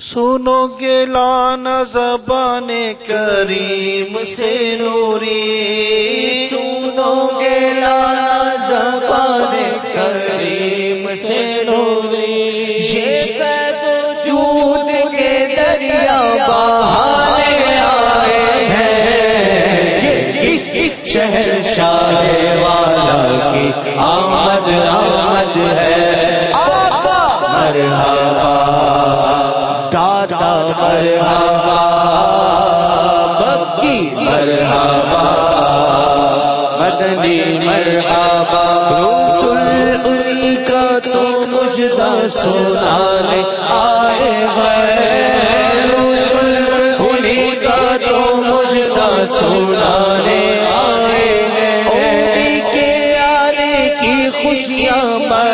سنو گے لانا زبان کریم سے نوری۔ سنو گے لانا زبان کریم سے نوری۔ یہ قد وجود کے دریا بہانے آئے ہیں۔ اس شہر شاہ والا کی آمد آمد بکی کا تو مجدہ سنانے آئے ہیں کا تو آئے ہیں کے آنے کی خوشیاں منانے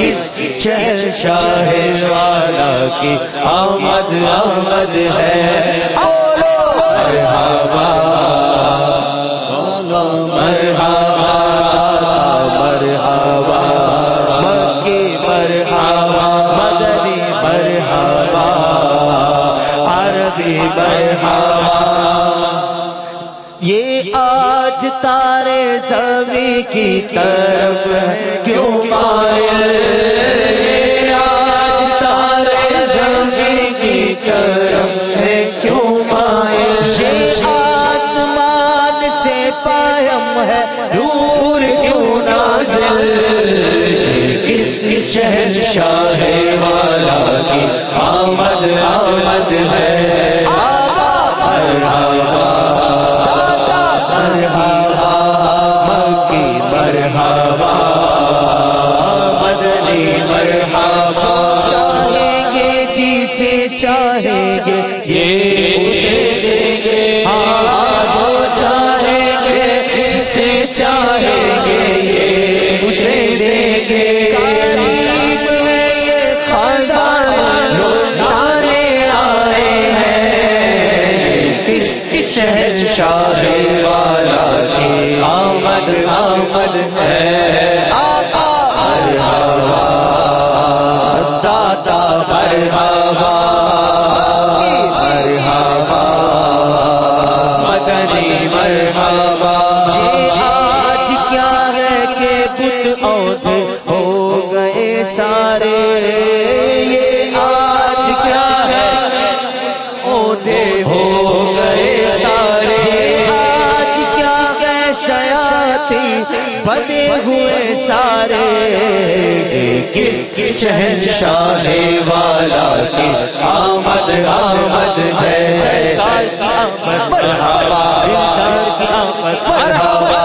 ہیں کس شاہ والا کی آمد آمد ہے۔ مرحبا مرحبا مرحبا، مکی مرحبا، مدنی مرحبا، عربی مرحبا یہ آج تارے زمین کی طرف کیوں مائل آج تارے زمین کی طرف ہے، کیوں مائل یہ آسمان سے پایم ہے نور کیوں نازل؟ کس شہر شاہ والا کی آمد آمد ہے؟ گے شیاتی ہوئے سارے کس شہر شاہ والا کی آمد آمد ہے؟ مرحبا مرحبا مرحبا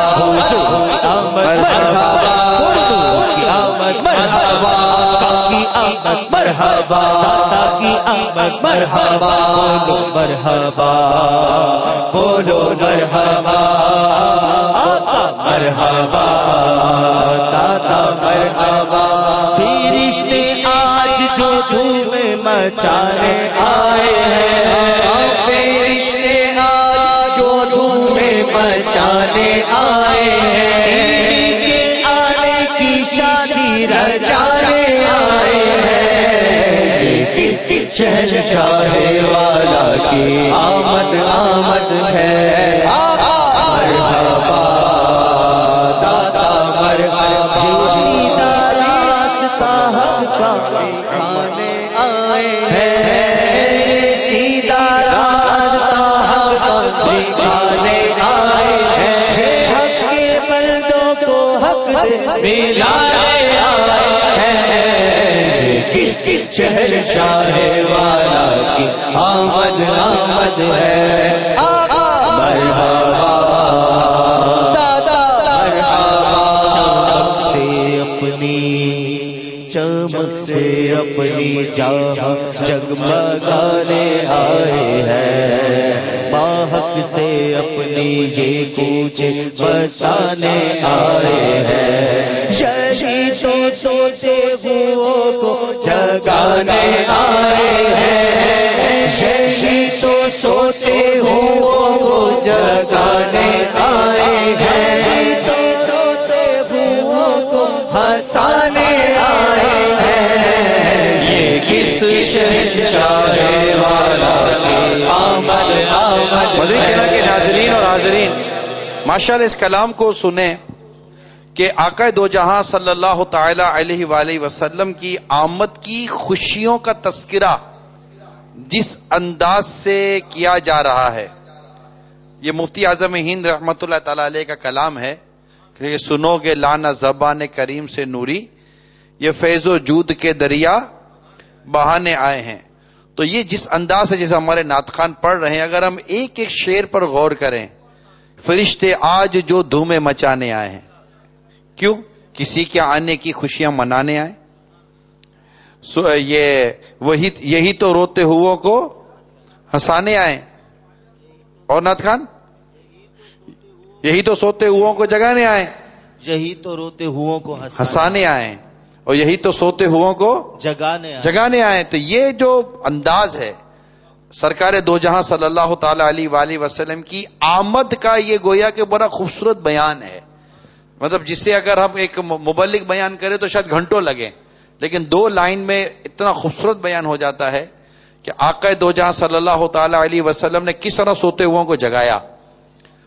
کی آمد مرحبا مرحبا، بولو مرحبا، بولو مرحبا، دادا مرحبا۔ پھر رشتے آج جو دھوم مچانے آئے ہیں۔ پھر رشتے آج جو دھوم مچانے آئے ہیں۔ کے آنے کی شادی رچانے آئے ہیں۔ کس کس شہر شاہ والا کی آمد آمد ہے۔ کو حق سے کس کس شہر شاہ والا کی آمد آمد ہے چمک سے اپنی چمک جہاں جگمگانے آئے ہیں۔ ماہک سے اپنی یہ کوچ بسانے آئے ہیں شہی تو سوتے ہو کو جگانے آئے ہیں۔ شہی تو سوتے ہو کو جگانے آئے ہیں تو سوتے ہو کو ہنسانے آئے ہیں والا آمد آمد مدری چینل کے ناظرین اور حاضرین ماشاء اللہ اس کلام کو سنیں۔ کہ آقا دو جہاں صلی اللہ تعالی علیہ وآلہ وسلم کی آمد کی خوشیوں کا تذکرہ جس انداز سے کیا جا رہا ہے۔ یہ مفتی اعظم ہند رحمت اللہ تعالی علیہ کا کلام ہے کہ سنو گے لانا زبان کریم سے نوری، یہ فیض و جود کے دریا بہانے آئے ہیں۔ تو یہ جس انداز سے جیسے ہمارے ناتخان پڑھ رہے ہیں، اگر ہم ایک ایک شعر پر غور کریں، فرشتے آج جو دھومے مچانے آئے ہیں۔ کیوں کسی کے آنے کی خوشیاں منانے آئے؟ سو یہ وہی یہی تو روتے ہو کو ہنسانے آئے۔ اور نات خان؟ یہی تو سوتے ہو کو جگانے آئے۔ یہی تو روتے ہو کو ہنسانے آئے۔ اور یہی تو سوتے ہو کو جگانے جگانے آئے۔ تو یہ جو انداز ہے سرکار دو جہاں صلی اللہ تعالی علیہ وآلہ وسلم کی آمد کا یہ گویا کہ بڑا خوبصورت بیان ہے۔ مطلب جسے اگر ہم ایک مبلک بیان کریں تو شاید گھنٹوں لگے لیکن دو لائن میں اتنا خوبصورت بیان ہو جاتا ہے کہ آقا دو جہاں صلی اللہ تعالی علیہ وسلم نے کس طرح سوتے ہو کو جگایا۔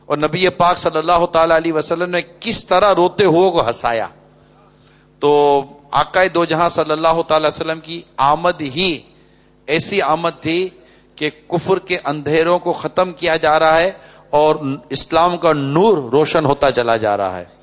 اور نبی پاک صلی اللہ تعالی علیہ وسلم نے کس طرح روتے ہوئے کو ہنسایا۔ تو آقا دو جہاں صلی اللہ تعالی وسلم کی آمد ہی ایسی آمد تھی کہ کفر کے اندھیروں کو ختم کیا جا رہا ہے اور اسلام کا نور روشن ہوتا چلا جا رہا ہے۔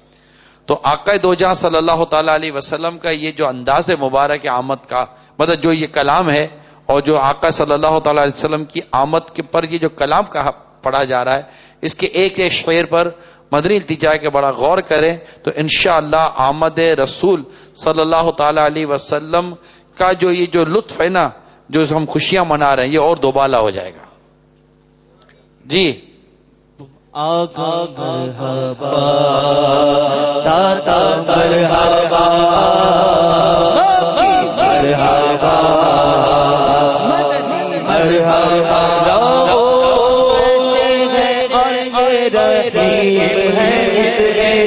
تو آقا دو جہاں صلی اللہ تعالی علیہ وسلم کا یہ جو انداز مبارک آمد کا مطلب جو یہ کلام ہے اور جو آقا صلی اللہ تعالی علیہ وسلم کی آمد کے پر یہ جو کلام کہا پڑھا جا رہا ہے، اس کے ایک ایک شعر پر مدنی التجا کے بڑا غور کریں تو انشاءاللہ اللہ آمد رسول صلی اللہ تعالی علیہ وسلم کا جو یہ جو لطف ہے نا، جو ہم خوشیاں منا رہے ہیں، یہ اور دوبالا ہو جائے گا۔ جی؟ آقا مرحبا دادا مرحبا مرحبا مرحبا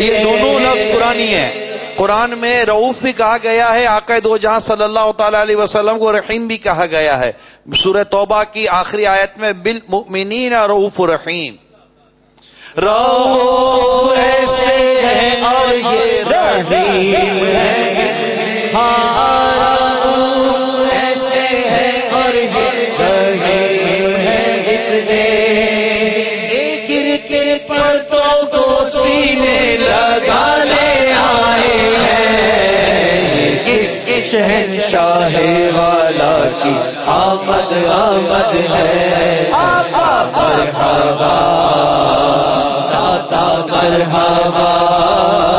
یہ دونوں لفظ قرآنی ہیں۔ قرآن میں رعوف بھی کہا گیا ہے، آقا دو جہاں صلی اللہ تعالی علیہ وسلم کو رحیم بھی کہا گیا ہے۔ سورہ توبہ کی آخری آیت میں بالمؤمنین رعوف رحیم۔ رو ایسے ہے اور یہ رحیم ہے ہاں ایسے ہے اور یہ رحیم ہے ایک گر کے پردوں کو سینے لگانے آئے ہیں۔ کس کس شہنشاہ والا کی آمد آمد ہے۔ آقا مرحبا مرحبا